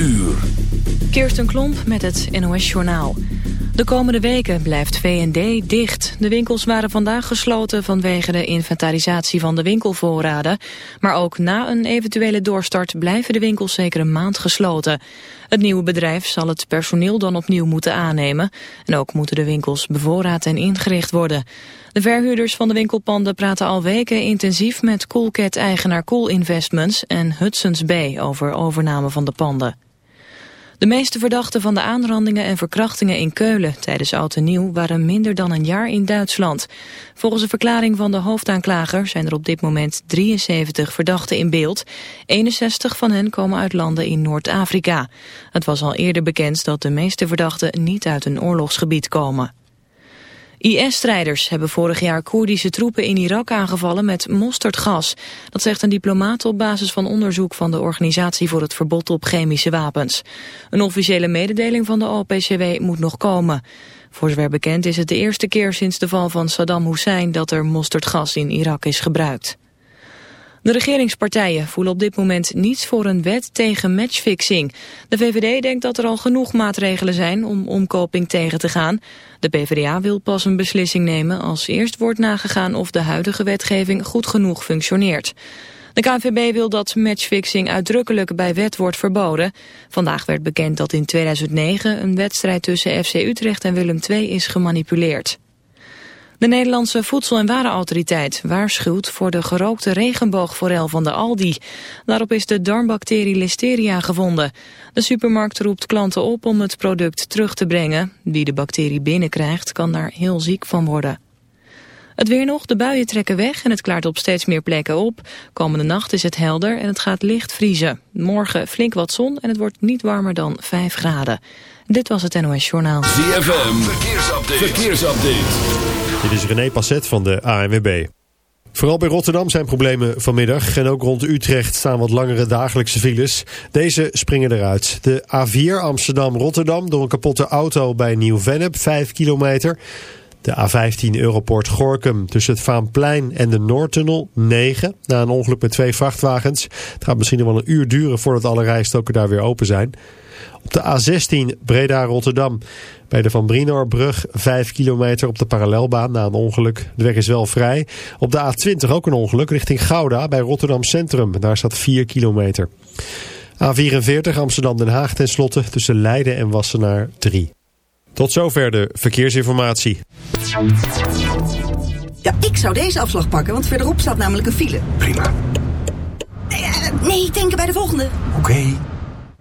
uur. Kirsten Klomp met het NOS-journaal. De komende weken blijft V&D dicht. De winkels waren vandaag gesloten vanwege de inventarisatie van de winkelvoorraden. Maar ook na een eventuele doorstart blijven de winkels zeker een maand gesloten. Het nieuwe bedrijf zal het personeel dan opnieuw moeten aannemen. En ook moeten de winkels bevoorraad en ingericht worden. De verhuurders van de winkelpanden praten al weken intensief met Coolcat-eigenaar Cool Investments en Hudson's Bay over overname van de panden. De meeste verdachten van de aanrandingen en verkrachtingen in Keulen tijdens Oud en Nieuw waren minder dan een jaar in Duitsland. Volgens een verklaring van de hoofdaanklager zijn er op dit moment 73 verdachten in beeld. 61 van hen komen uit landen in Noord-Afrika. Het was al eerder bekend dat de meeste verdachten niet uit een oorlogsgebied komen. IS-strijders hebben vorig jaar Koerdische troepen in Irak aangevallen met mosterdgas. Dat zegt een diplomaat op basis van onderzoek van de Organisatie voor het Verbod op Chemische Wapens. Een officiële mededeling van de OPCW moet nog komen. Voor zover bekend is het de eerste keer sinds de val van Saddam Hussein dat er mosterdgas in Irak is gebruikt. De regeringspartijen voelen op dit moment niets voor een wet tegen matchfixing. De VVD denkt dat er al genoeg maatregelen zijn om omkoping tegen te gaan. De PvdA wil pas een beslissing nemen als eerst wordt nagegaan of de huidige wetgeving goed genoeg functioneert. De KNVB wil dat matchfixing uitdrukkelijk bij wet wordt verboden. Vandaag werd bekend dat in 2009 een wedstrijd tussen FC Utrecht en Willem II is gemanipuleerd. De Nederlandse Voedsel- en Warenautoriteit waarschuwt voor de gerookte regenboogforel van de Aldi. Daarop is de darmbacterie Listeria gevonden. De supermarkt roept klanten op om het product terug te brengen. Wie de bacterie binnenkrijgt kan daar heel ziek van worden. Het weer nog, de buien trekken weg en het klaart op steeds meer plekken op. Komende nacht is het helder en het gaat licht vriezen. Morgen flink wat zon en het wordt niet warmer dan 5 graden. Dit was het NOS Journaal. ZFM, verkeersupdate. verkeersupdate. Dit is René Passet van de ANWB. Vooral bij Rotterdam zijn problemen vanmiddag. En ook rond Utrecht staan wat langere dagelijkse files. Deze springen eruit. De A4 Amsterdam-Rotterdam door een kapotte auto bij Nieuw-Vennep, 5 kilometer. De A15 Europort Gorkum tussen het Vaanplein en de Noordtunnel 9. Na een ongeluk met twee vrachtwagens. Het gaat misschien nog wel een uur duren voordat alle rijstoken daar weer open zijn. Op de A16 Breda-Rotterdam bij de Van Brinoorbrug 5 kilometer op de parallelbaan na een ongeluk. De weg is wel vrij. Op de A20 ook een ongeluk richting Gouda bij Rotterdam Centrum. Daar staat 4 kilometer. A44 Amsterdam-Den Haag tenslotte tussen Leiden en Wassenaar 3. Tot zover de verkeersinformatie. Ja, ik zou deze afslag pakken, want verderop staat namelijk een file. Prima. Nee, uh, nee denken bij de volgende. Oké.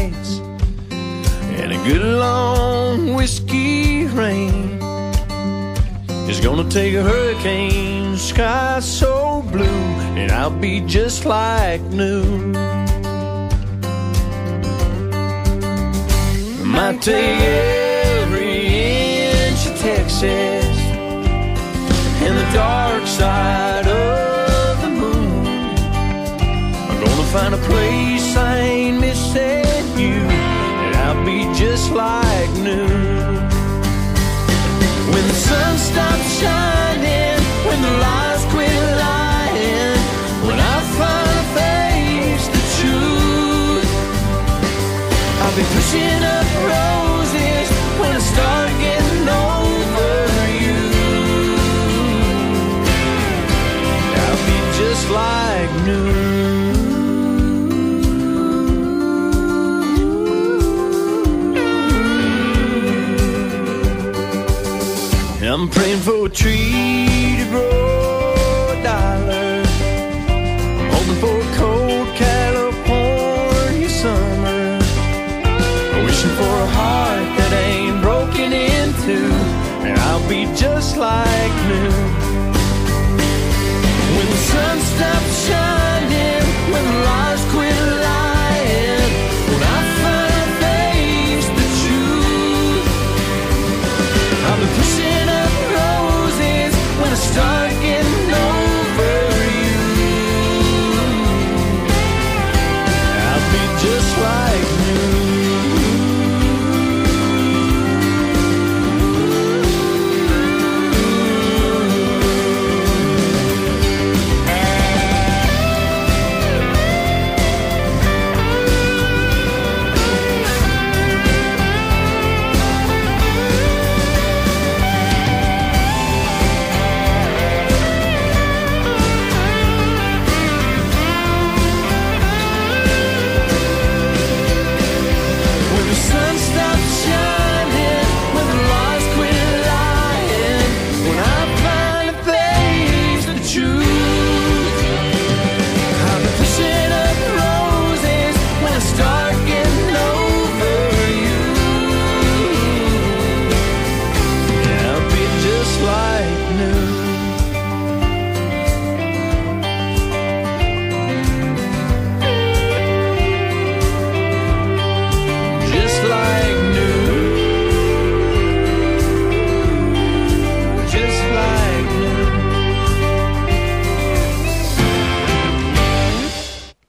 and good long whiskey rain is gonna take a hurricane, sky so blue, and I'll be just like new. Might take every inch of Texas and the dark side of the moon. I'm gonna find a place I ain't missing just like new. When the sun stops shining, when the lies quit lying, when I finally face the truth, I'll be pushing up roses when I start getting over you. I'll be just like new. I'm praying for a tree to grow a dollar. Hoping for a cold California summer. Wishing for a heart that ain't broken into, and I'll be just like new. When the sun stops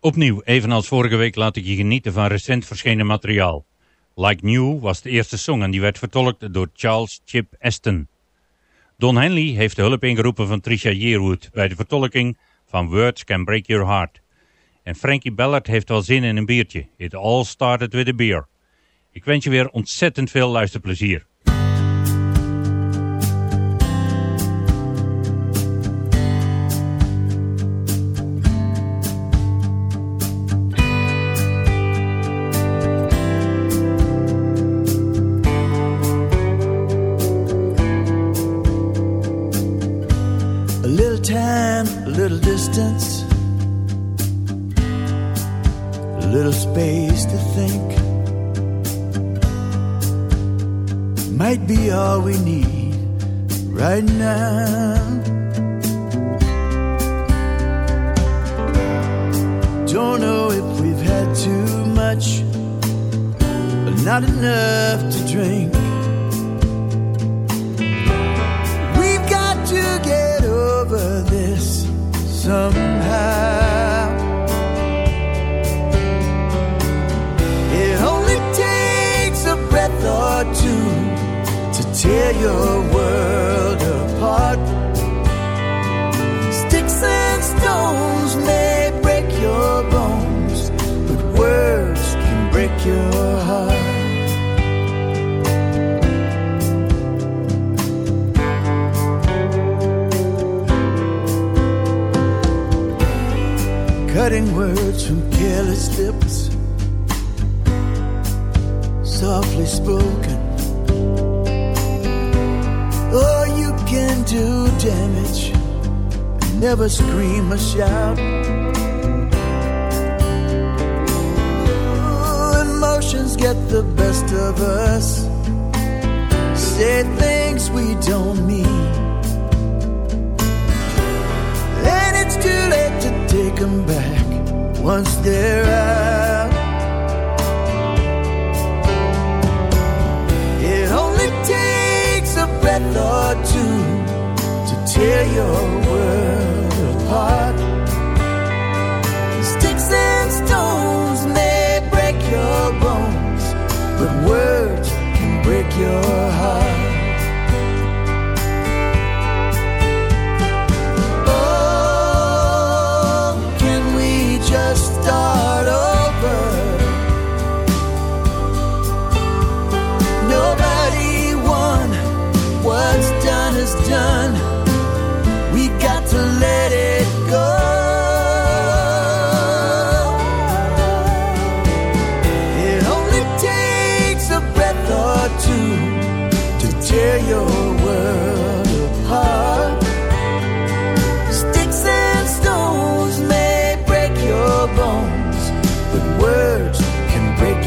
Opnieuw, evenals vorige week, laat ik je genieten van recent verschenen materiaal. Like New was de eerste song en die werd vertolkt door Charles Chip Aston. Don Henley heeft de hulp ingeroepen van Trisha Yearwood bij de vertolking van Words Can Break Your Heart. En Frankie Ballard heeft wel zin in een biertje. It all started with a beer. Ik wens je weer ontzettend veel luisterplezier. Space to think. Might be all we need right now. Don't know if we've had too much, but not enough to drink. We've got to get over this somehow. Or two to tear your world never scream or shout. Ooh, emotions get the best of us. Say things we don't mean. And it's too late to take them back once they're out. It only takes a breath or two to tear your world apart. Sticks and stones may break your bones, but words can break your heart. Oh, can we just stop?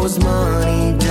Was money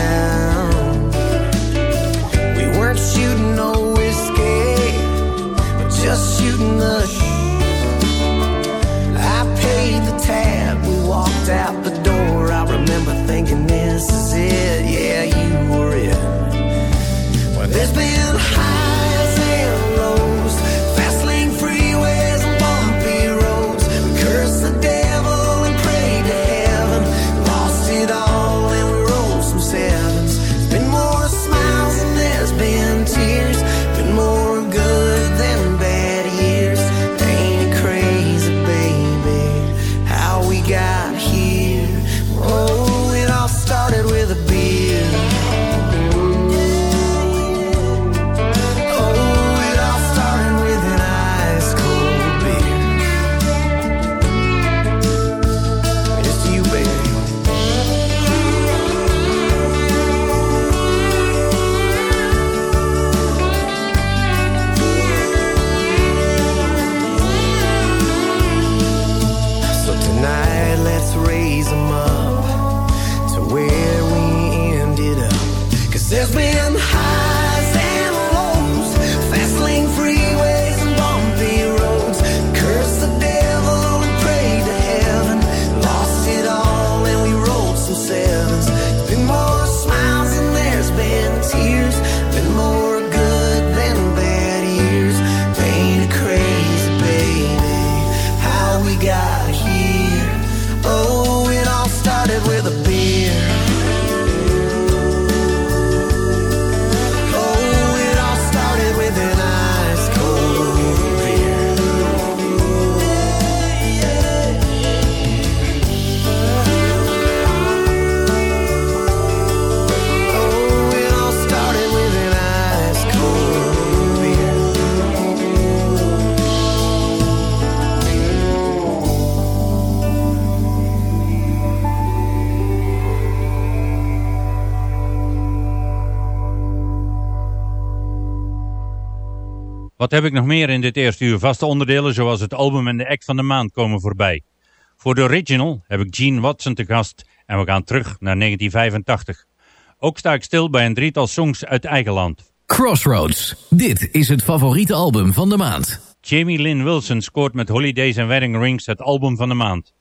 Wat heb ik nog meer in dit eerste uur? Vaste onderdelen zoals het album en de act van de maand komen voorbij. Voor de original heb ik Gene Watson te gast en we gaan terug naar 1985. Ook sta ik stil bij een drietal songs uit eigen land. Crossroads. Dit is het favoriete album van de maand. Jamie Lynn Wilson scoort met Holidays and Wedding Rings het album van de maand.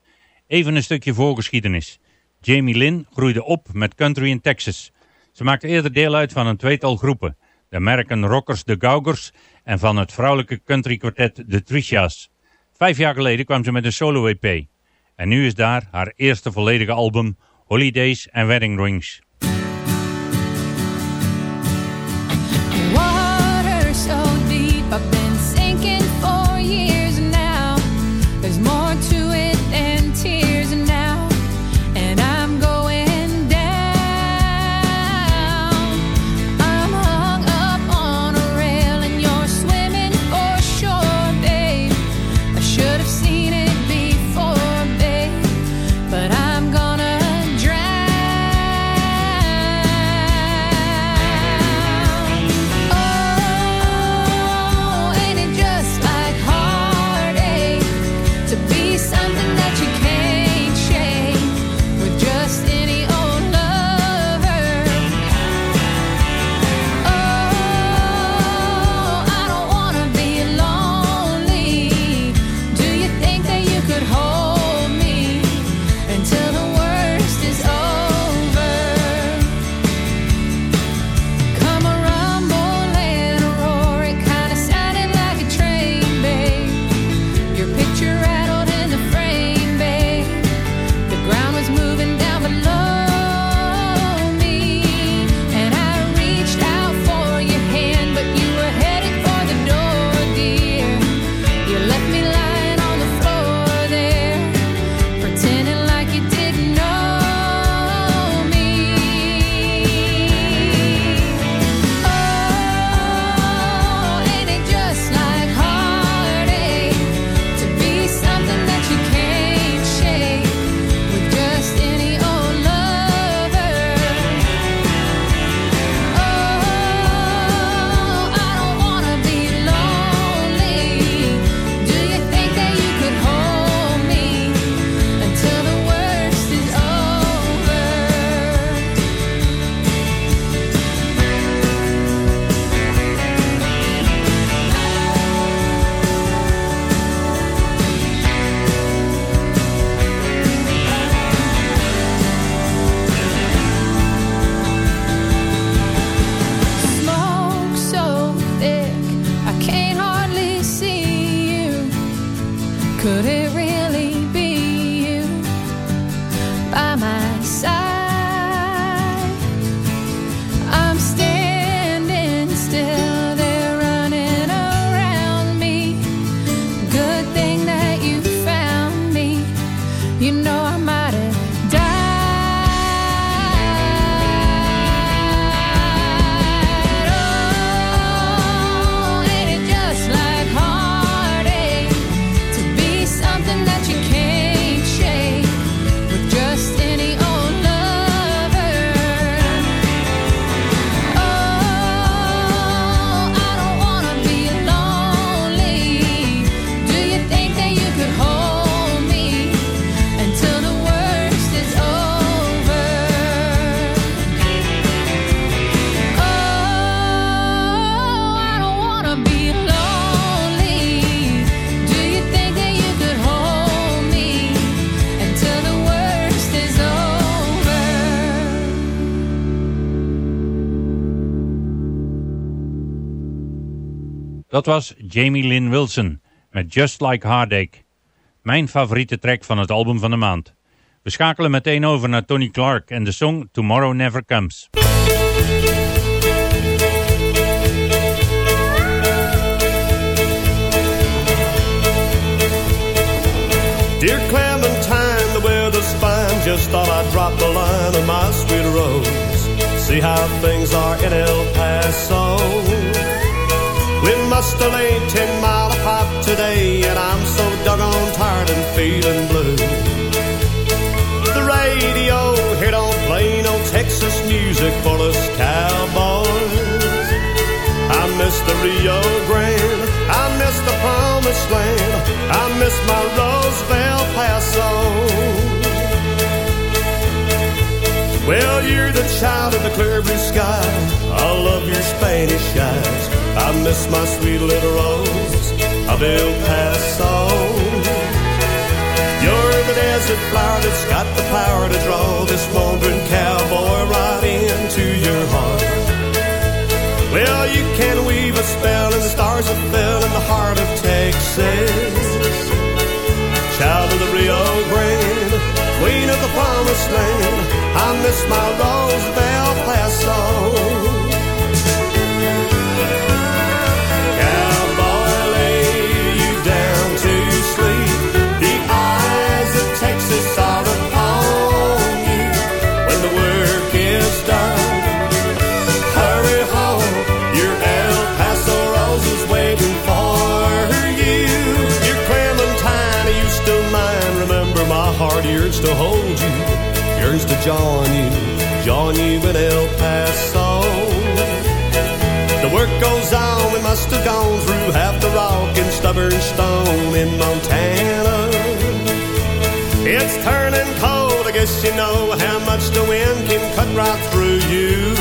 Even een stukje voorgeschiedenis. Jamie Lynn groeide op met country in Texas. Ze maakte eerder deel uit van een tweetal groepen. De American Rockers The Gaugers en van het vrouwelijke country kwartet The Tricia's. Vijf jaar geleden kwam ze met een solo-EP. En nu is daar haar eerste volledige album Holidays and Wedding Rings. Water so deep, Could it really be you by my side? Dat was Jamie Lynn Wilson met Just Like Heartache. Mijn favoriete track van het album van de maand. We schakelen meteen over naar Tony Clark en de song Tomorrow Never Comes. Dear Clementine, the weather's fine. Just thought I'd drop the line on my sweet rose. See how things are in El Paso. Must have laid ten mile apart today, and I'm so doggone tired and feeling blue. The radio here don't play no Texas music for us cowboys. I miss the Rio Grande I miss the promised land. I miss my Rose of El Paso. Well, you're the child of the clear blue sky. I love your Spanish eyes. I miss my sweet little rose of El Paso. You're the desert flower that's got the power to draw this wandering cowboy right into your heart. Well, you can weave a spell and the stars that fell in the heart of Texas. Child of the Rio Grande, queen of the promised land. I miss my Rose of El Paso. To hold you, yearns to join you, join you in El Paso. The work goes on, we must have gone through half the rock and stubborn stone in Montana. It's turning cold, I guess you know how much the wind can cut right through you.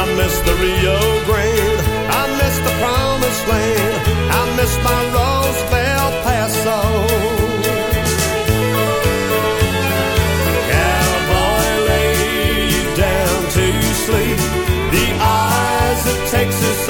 I miss the Rio Grande, I miss the promised land, I miss my Rose of El Paso. Texas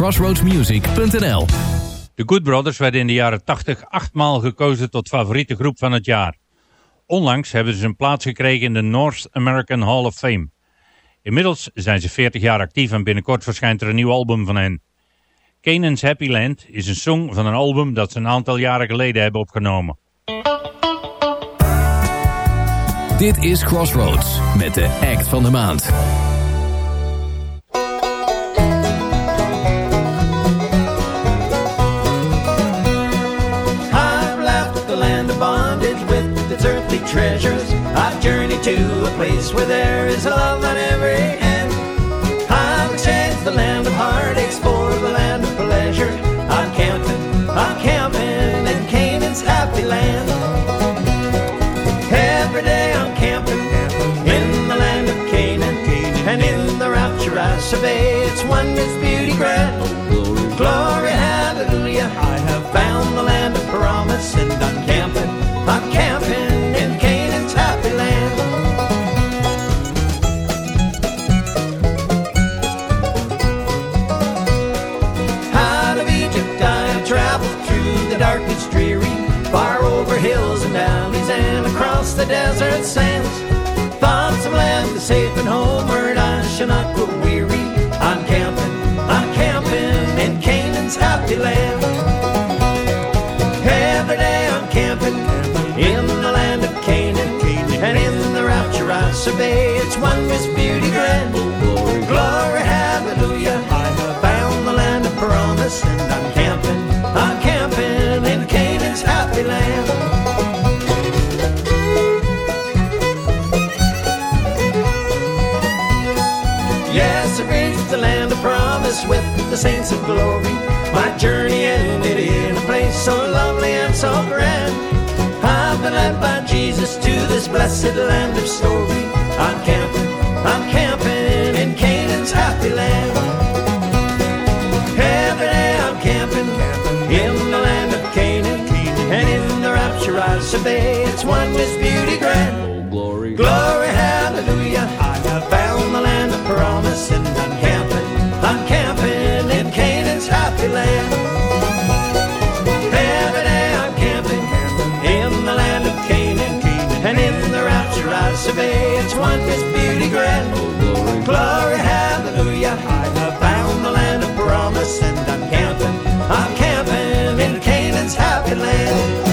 crossroadsmusic.nl De Good Brothers werden in de jaren 80 achtmaal gekozen tot favoriete groep van het jaar. Onlangs hebben ze een plaats gekregen in de North American Hall of Fame. Inmiddels zijn ze 40 jaar actief en binnenkort verschijnt er een nieuw album van hen. Canaan's Happy Land is een song van een album dat ze een aantal jaren geleden hebben opgenomen. Dit is Crossroads met de act van de maand. With its earthly treasures. I've journeyed to a place where there is love on every hand. I've exchanged the land of heartaches for the land of pleasure. I'm camping, I'm camping in Canaan's happy land. Every day I'm camping in the land of Canaan, and in the rapture I survey its wondrous desert sands. Thoughts of land safe and homeward, I shall not grow weary. I'm camping, I'm camping in Canaan's happy land. Glory. My journey ended in a place so lovely and so grand. I've been led by Jesus to this blessed land of story. I'm camping, I'm camping in Canaan's happy land. Every day I'm camping, in the land of Canaan, and in the rapture I survey its wondrous glory, glory, hallelujah! I have found the land of promise, and I'm camping, I'm camping in Canaan's happy land.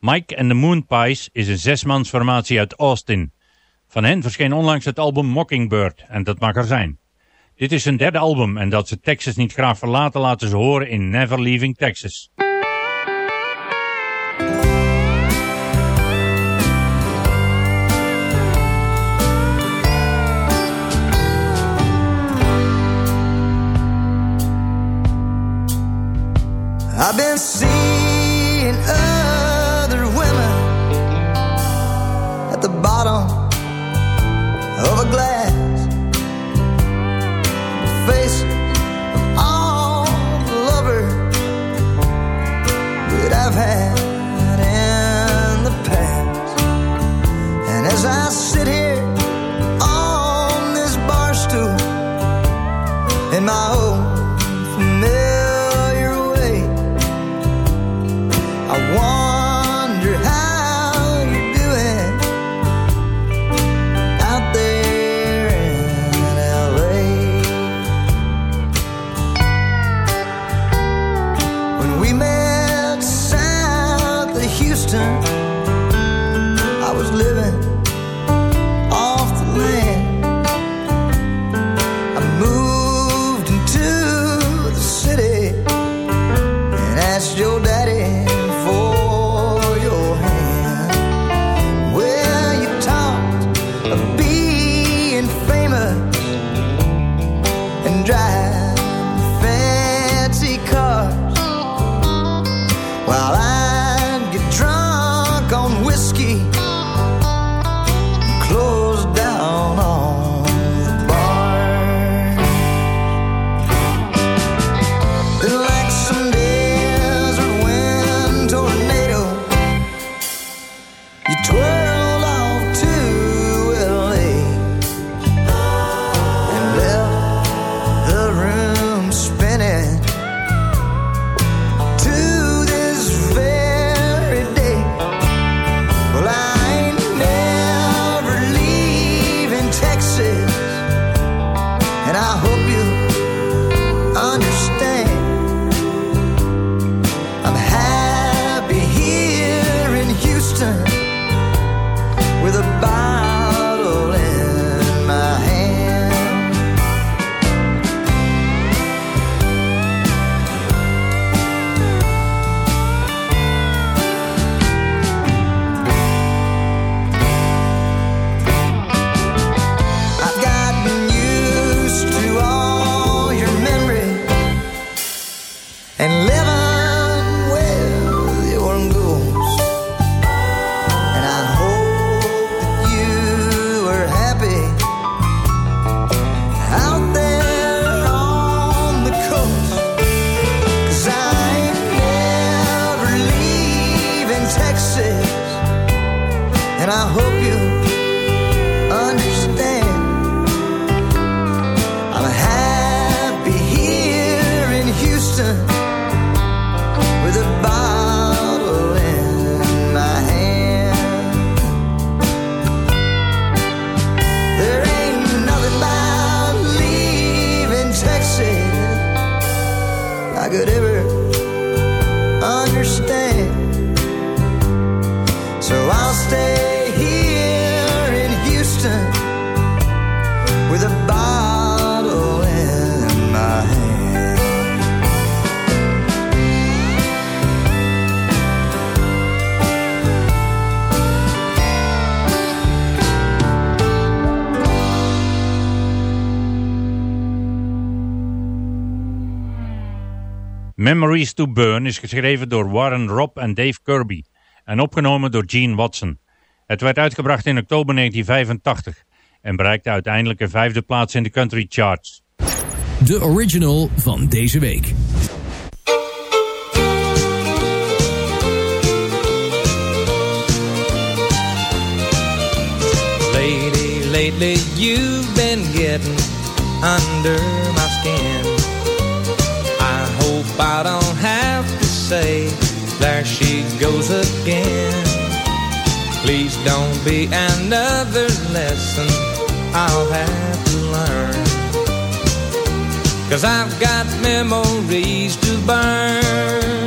Mike and the Moon Pies is een zesmansformatie uit Austin. Van hen verscheen onlangs het album Mockingbird en dat mag er zijn. Dit is hun derde album en dat ze Texas niet graag verlaten laten ze horen in Never Leaving Texas. Seeing other women at the bottom of a glass. The all the lovers that I've had in the past. And as I sit here To Burn is geschreven door Warren Robb en Dave Kirby en opgenomen door Gene Watson. Het werd uitgebracht in oktober 1985 en bereikte uiteindelijk een vijfde plaats in de country charts. De original van deze week. Lady, lately you've been getting under my skin. I hope I don't have to say, there she goes again. Please don't be another lesson I'll have to learn. Cause I've got memories to burn.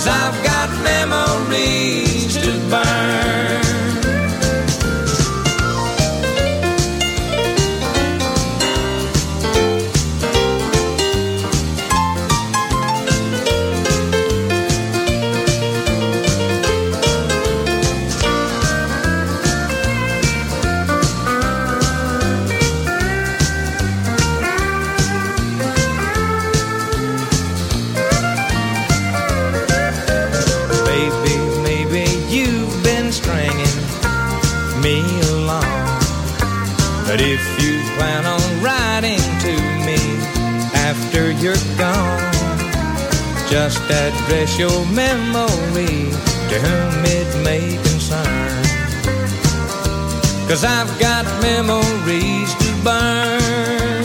Cause I've got memories address your memory to whom it may concern. Cause I've got memories to burn.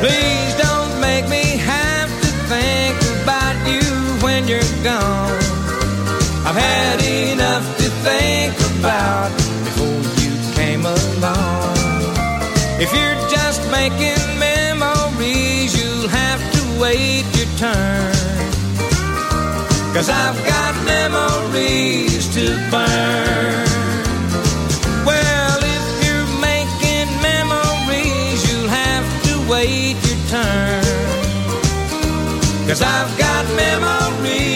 Please don't make me have to think about you when you're gone. I've had enough to think about before you came along. If you're just making memories, you'll have to wait your turn. Cause I've got memories to burn. Well, if you're making memories, you'll have to wait your turn. Cause I've got memories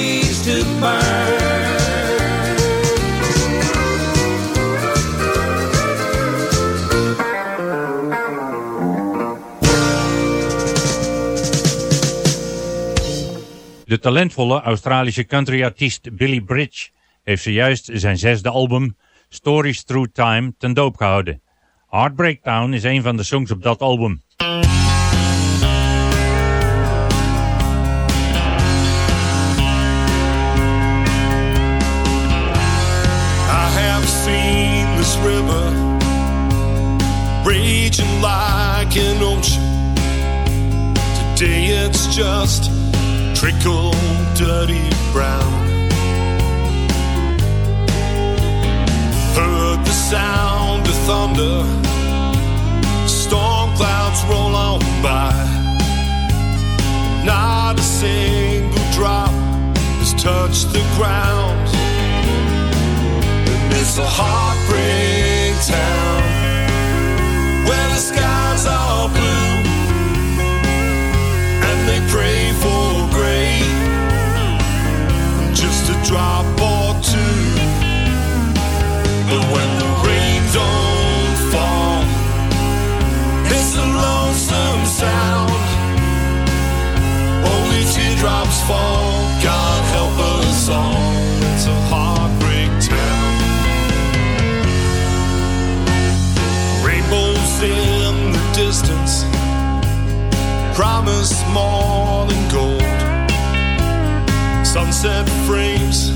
De talentvolle Australische countryartiest Billy Bridge heeft zojuist zijn zesde album Stories Through Time ten doop gehouden. Heartbreak Town is een van de songs op dat album. River raging like an ocean. Today it's just trickle dirty brown. Heard the sound of thunder, storm clouds roll on by. Not a single drop has touched the ground. It's a heartbreak town where the skies drop or two. But when the rain don't fall, it's a lonesome sound. Only teardrops fall. God help us all. It's a heartbreak town. Rainbows in the distance promise more. Sunset frames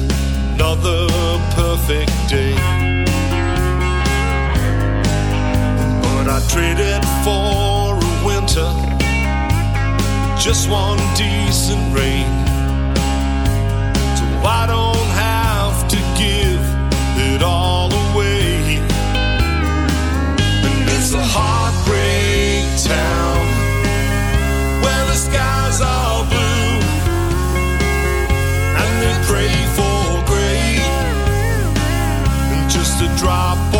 another perfect day. But I trade it for a winter, just one decent rain. So I don't have drop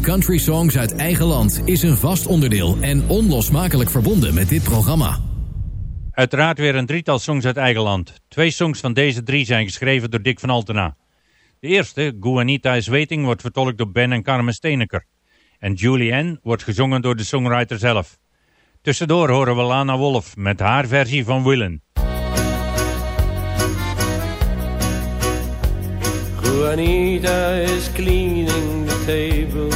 Country Songs uit eigen land is een vast onderdeel en onlosmakelijk verbonden met dit programma. Uiteraard weer een drietal songs uit eigen land. Twee songs van deze drie zijn geschreven door Dick van Altena. De eerste, Guanita is Waiting, wordt vertolkt door Ben en Carmen Steeneker. En Julianne wordt gezongen door de songwriter zelf. Tussendoor horen we Lana Wolf met haar versie van Willen. Juanita is cleaning the tables,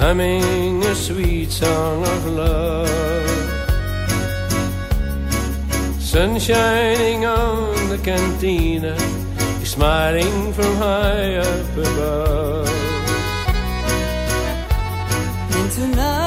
humming a sweet song of love. Sun shining on the cantina, smiling from high up above. And tonight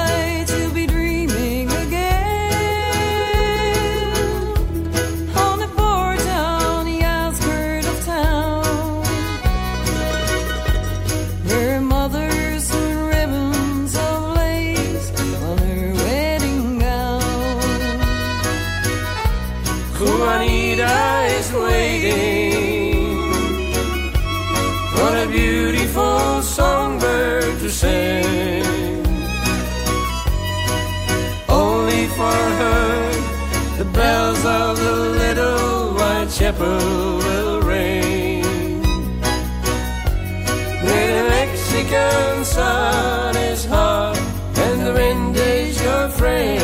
sing. Only for her, the bells of the little white chapel will ring. Where the Mexican sun is hot and the wind is your friend.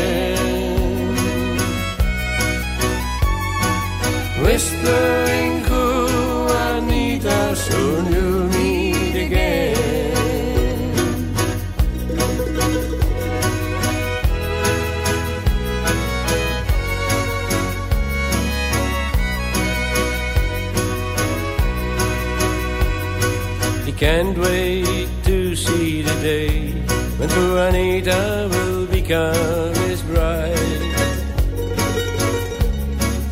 Whispering wait to see the day when Juanita will become his bride.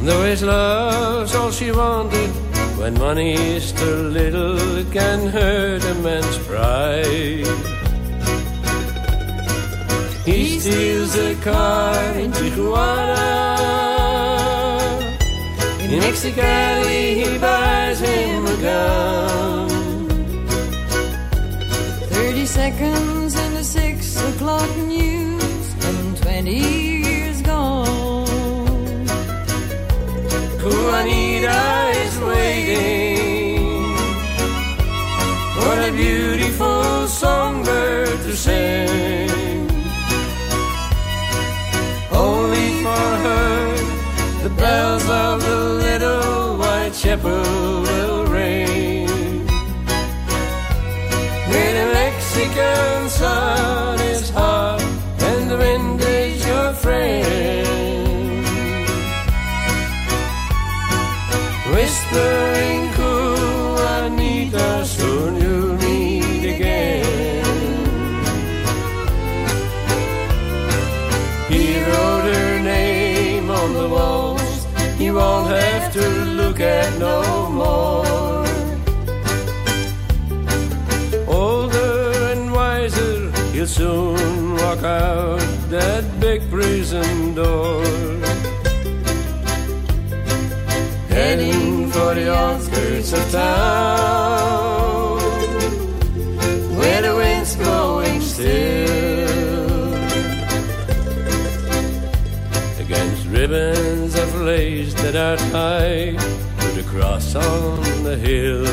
Though his love's all she wanted, when money is too little, it can hurt a man's pride. He steals a car in Tijuana. In Mexicali, he buys him a gun. Seconds in the six o'clock news, and 20 years gone. Juanita is waiting for a beautiful songbird to sing. Only for her, the bells of the little white chapel sun soon walk out that big prison door. Heading for the outskirts of town, where the wind's blowing still. Against ribbons of lace that are tied to the cross on the hill.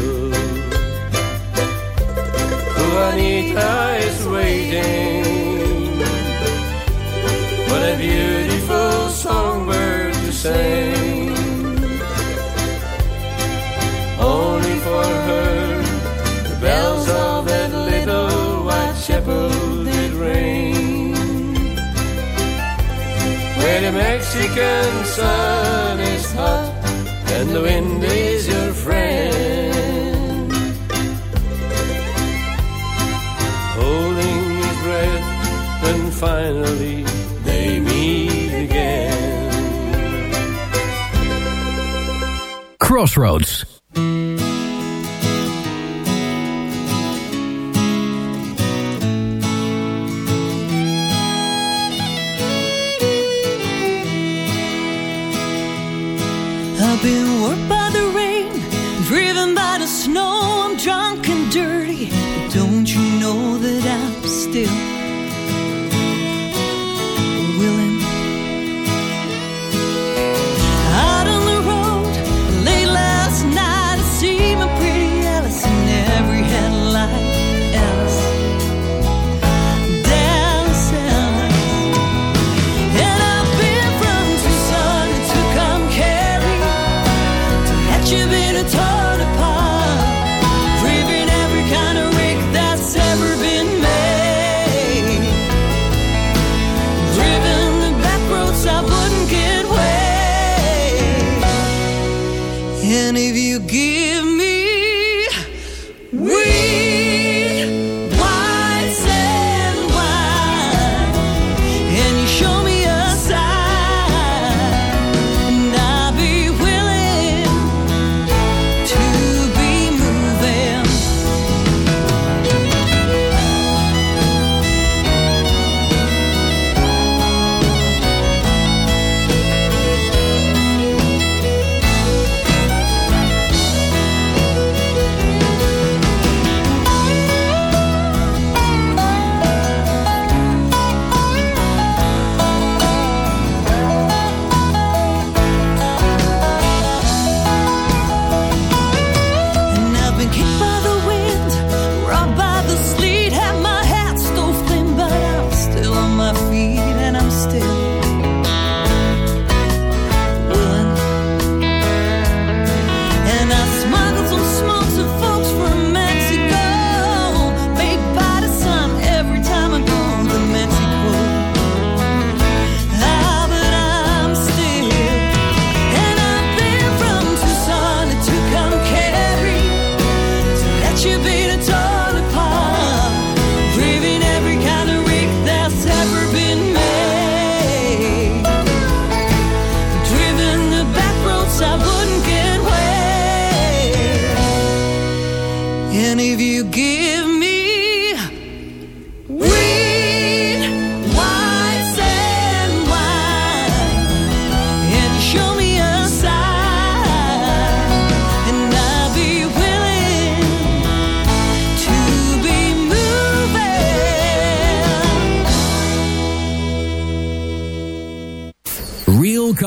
Juanita waiting for a beautiful songbird to sing. Only for her, the bells of that little white chapel did ring. Where the Mexican sun is hot and the wind is your friend. Finally they meet again. Crossroads.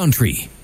Country.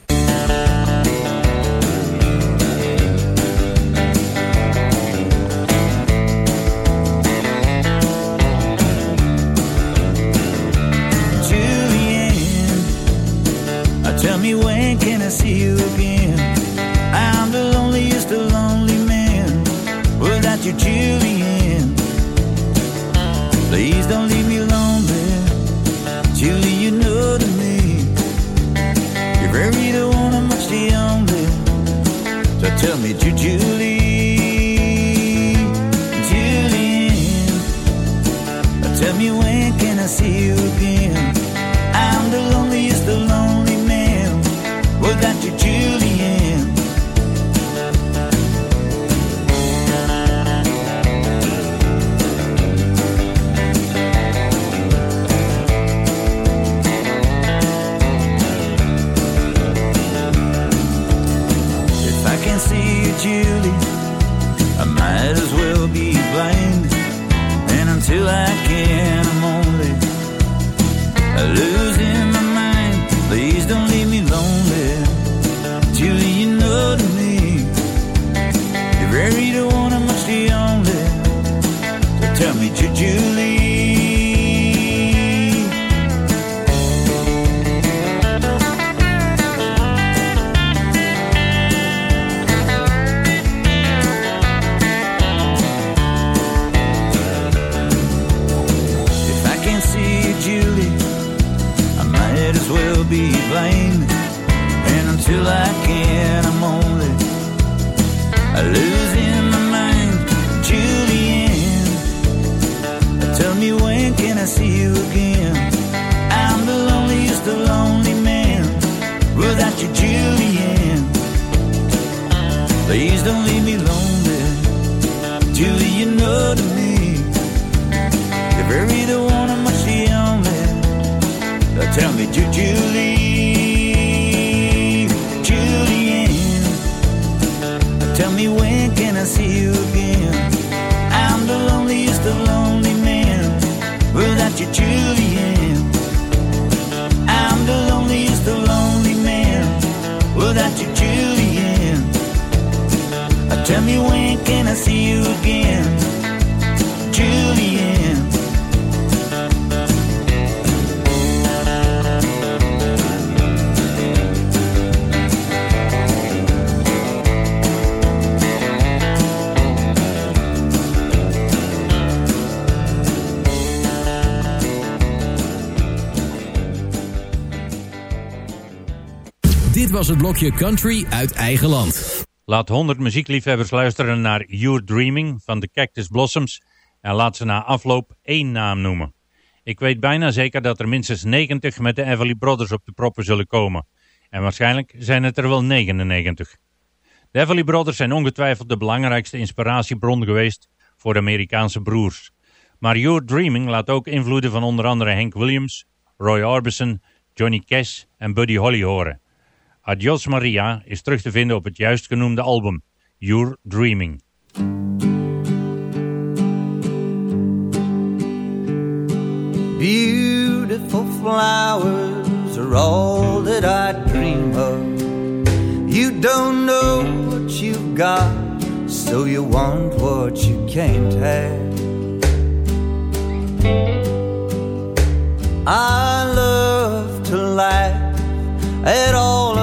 Het blokje Country uit eigen land. Laat 100 muziekliefhebbers luisteren naar You're Dreaming van de Cactus Blossoms en laat ze na afloop één naam noemen. Ik weet bijna zeker dat er minstens 90 met de Everly Brothers op de proppen zullen komen. En waarschijnlijk zijn het er wel 99. De Everly Brothers zijn ongetwijfeld de belangrijkste inspiratiebron geweest voor de Amerikaanse broers. Maar You're Dreaming laat ook invloeden van onder andere Hank Williams, Roy Orbison, Johnny Cash en Buddy Holly horen. Adios Maria is terug te vinden op het juist genoemde album, You're Dreaming. Beautiful flowers are all that I dream of. You don't know what you've got, so you want what you can't have. I love to laugh at all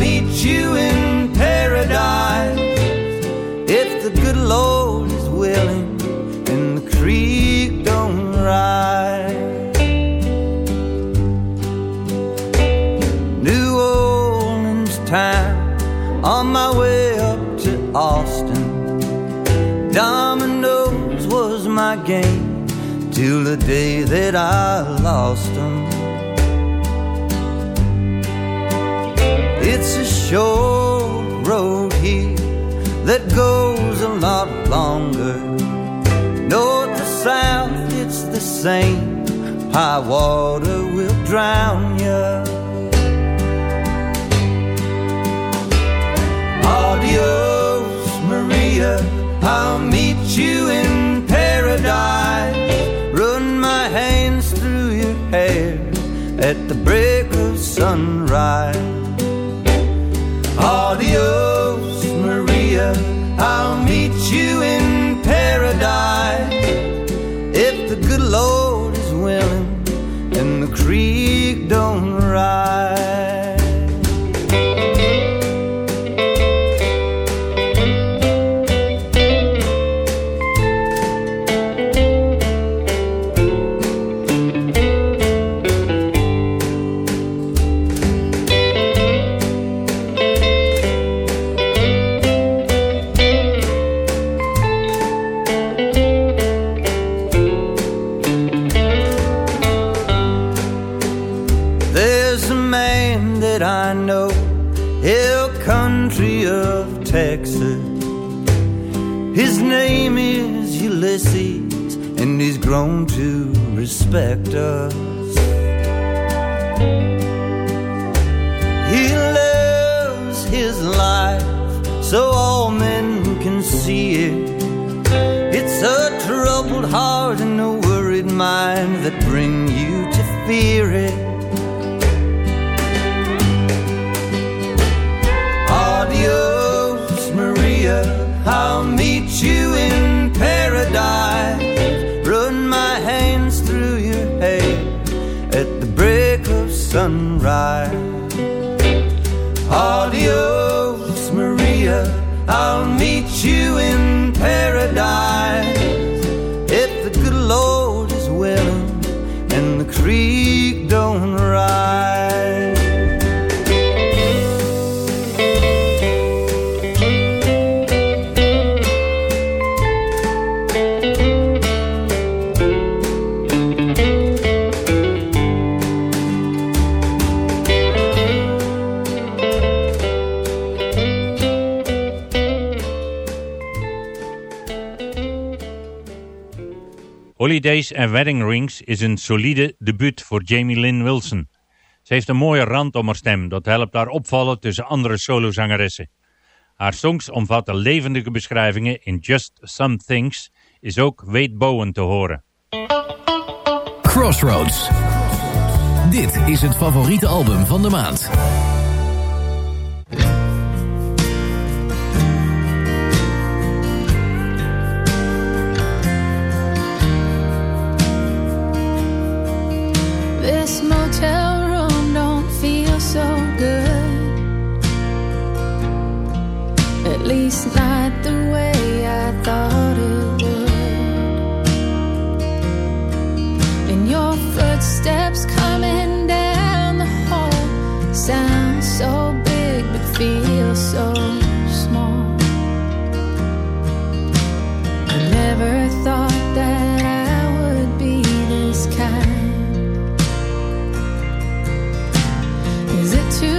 Austin. Dominoes was my game till the day that I lost them. It's a short road here that goes a lot longer. North to south, it's the same. High water will drown you. Adios, I'll meet you in paradise. Run my hands through your hair at the break of sunrise. Mind that bring you to fear it. Holidays and Wedding Rings is een solide debuut voor Jamie Lynn Wilson. Ze heeft een mooie rand om haar stem, dat helpt haar opvallen tussen andere solozangeressen. Haar songs omvatten levendige beschrijvingen in Just Some Things, is ook Wade Bowen te horen. Crossroads. Dit is het favoriete album van de maand. Least not the way I thought it would. And your footsteps coming down the hall sound so big but feel so small. I never thought that I would be this kind. Is it too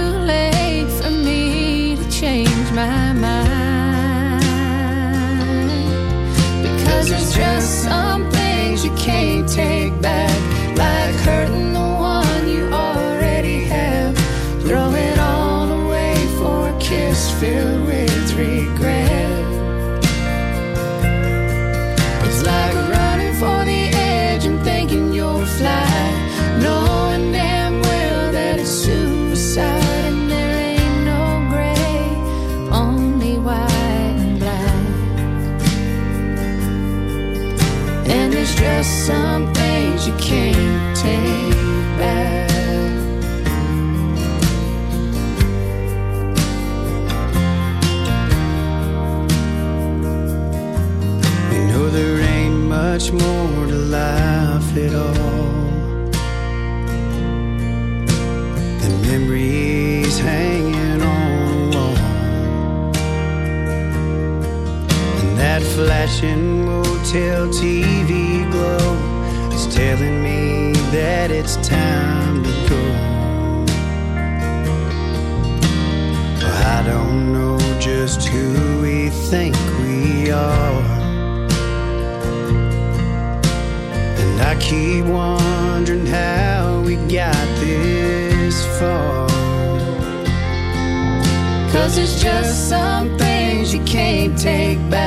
just some things you can't take back,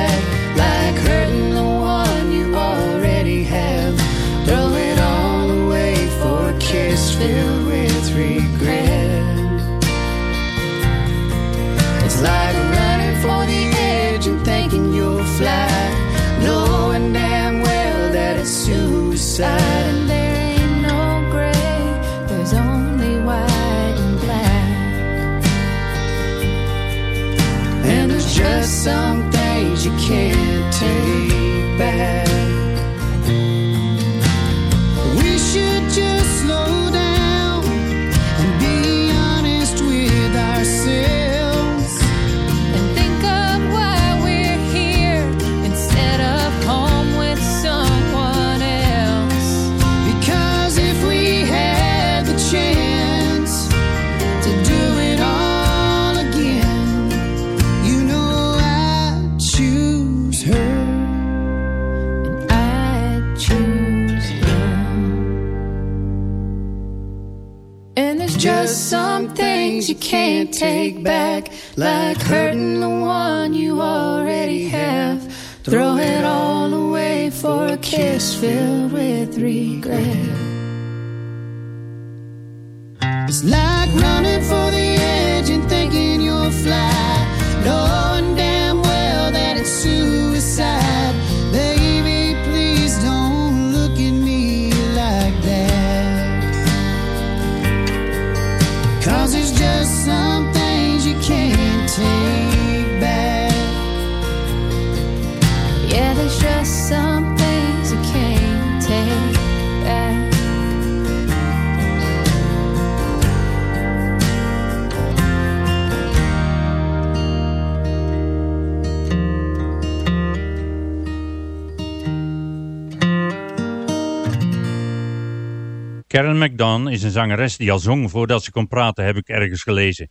Karen McDonald is een zangeres die al zong voordat ze kon praten, heb ik ergens gelezen.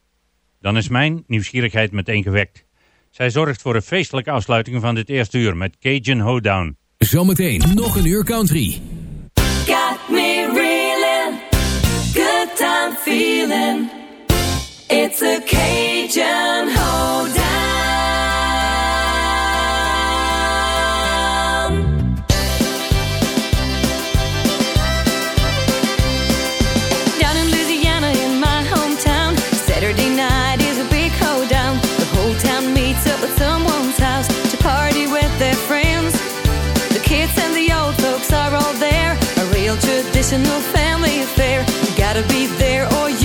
Dan is mijn nieuwsgierigheid meteen gewekt. Zij zorgt voor een feestelijke afsluiting van dit eerste uur met Cajun Hoedown. Zometeen nog een uur country. Got me reeling, good time feeling. It's a Cajun Hoedown. This ain't family affair. You gotta be there or you.